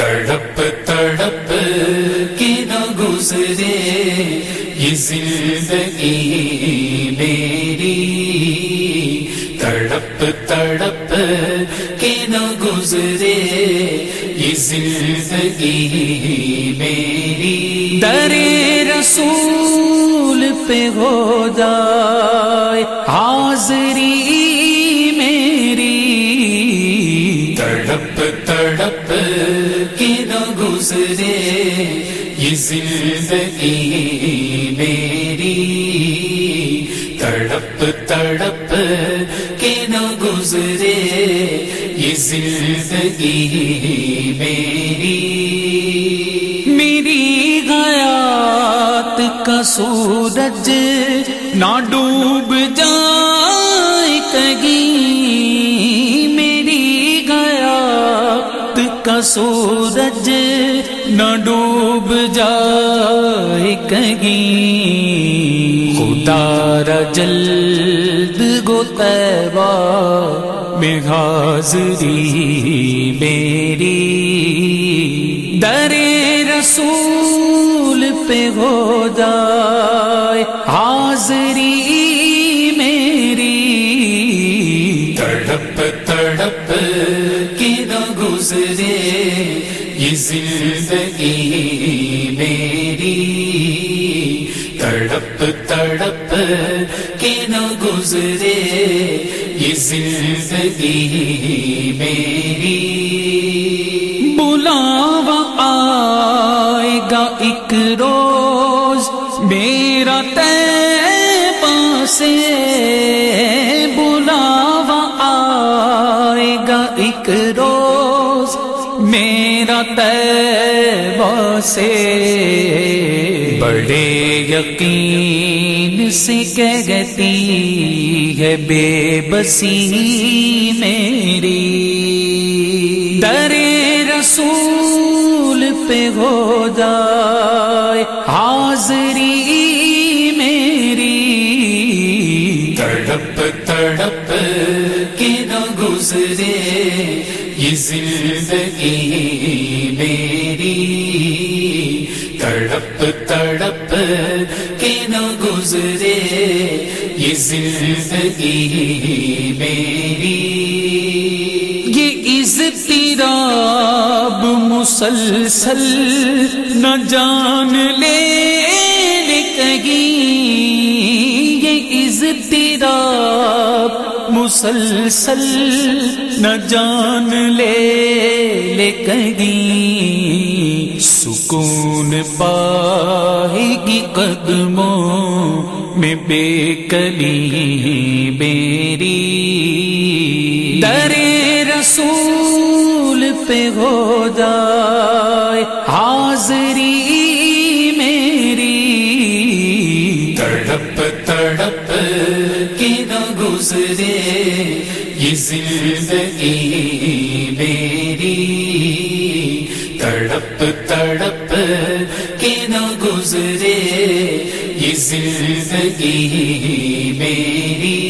تڑپ تڑپ کے نہ گزرے، یہ زندگی میری۔ تڑپ تڑپ کے نہ گزرے، یہ زندگی میری۔ در رسول پہ ہو جائے، حاضری میری۔ تڑپ گزرے یہ زندگی میری۔ تڑپ تڑپ کے نہ گزرے، یہ زندگی میری۔ میری غیات کا سورج نہ ڈوب جائے کگی میری غیات کا سورج ڈوب جائے کگی خدا جلد گو تیبا میں حاضری میری۔ در رسول پہ ہو جائے حاضری میری۔ تڑپ تڑپ کے نہ گزرے۔ زندگی میری، تڑپ تڑپ کے نہ گزرے، یہ زندگی میری۔ بلاوا آئے گا ایک روز، میرا تے سے بلاوا آئے گا ایک روز۔ میرا سے۔ بڑے یقین سے کہتی ہے، بے بسی میری۔ در رسول پہ ہو جائے، حاضری میری۔ تڑپ تڑپ کے نہ گزرے، یہ زندگی میری تڑپ تڑپ کے نہ گزرے یہ زندگی میری یہ اضطراب مسلسل نہ جان لے مسلسل نہ جان لے لے کہیں سکون پائے گی قدموں میں بے کلی میری در رسول پہ ہو جائے حاضری میری تڑپ گزرے یہ زندگی میری۔ تڑپ تڑپ کے نہ گزرے یہ زندگی میری۔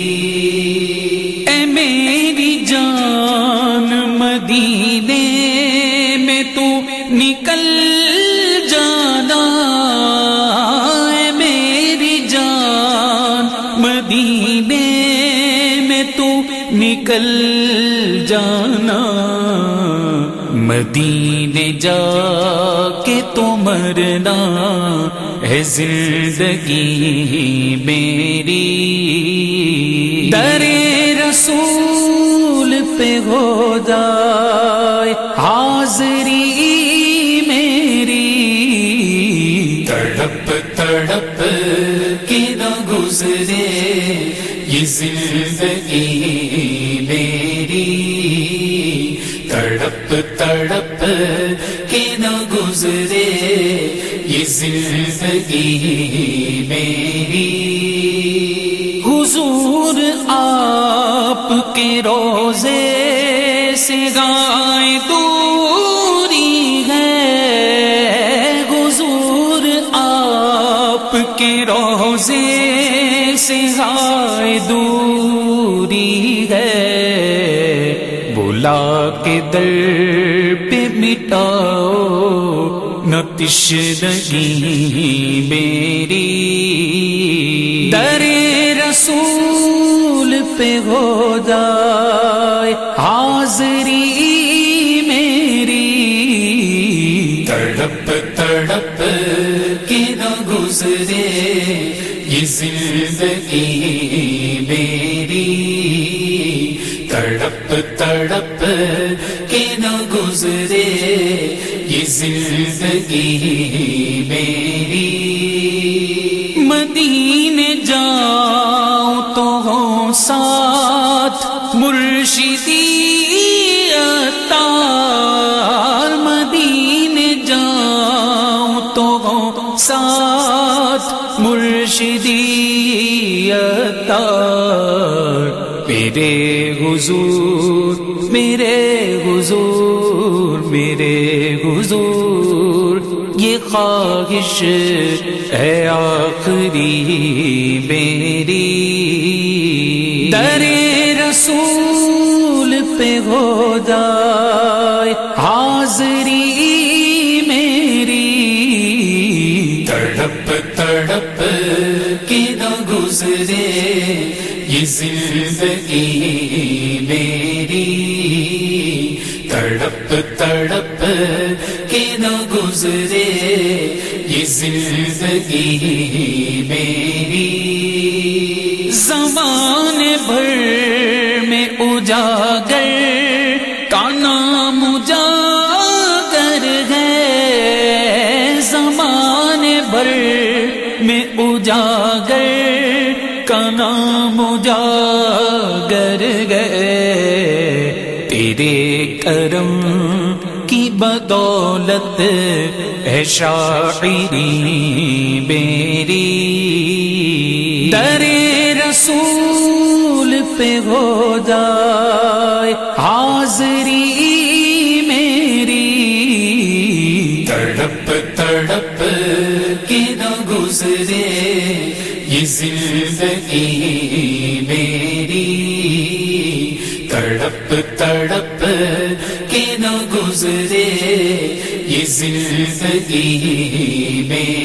نکل جانا۔ مدینے جا کے تو مرنا ہے زندگی میری۔ در رسول پہ ہو جائے، حاضری میری۔ تڑپ تڑپ کے نہ گزرے، یہ زندگی تڑپ کے نہ گزرے یہ زندگی میری۔ حضور آپ کے روزے سے گائے دوری ہے۔ حضور آپ کے روزے سے گائے دوری ہے وہ مولا کے در پہ مٹاؤ، نہ تشنگی میری۔ در رسول پہ ہو جائے، حاضری میری۔ تڑپ تڑپ کے نہ گزرے، یہ زندگی تڑپ کے نہ گزرے یہ زندگی میں حضور، میرے حضور میرے حضور، یہ خواہش ہے آخری میری۔ در رسول پہ ہو جائے حاضری میری۔ تڑپ تڑپ کے نہ گزرے۔ زندگی میری تڑپ تڑپ کے نہ گزرے یہ زندگی میری اجاگر گئے تیرے کرم کی بدولت ہے شاعری میری۔ در رسول پہ ہو جائے حاضری میری۔ تڑپ تڑپ کے نہ گزرے یہ زندگی؟ تڑپ تڑپ کے نہ گزرے یہ زندگی میں